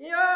Yeah.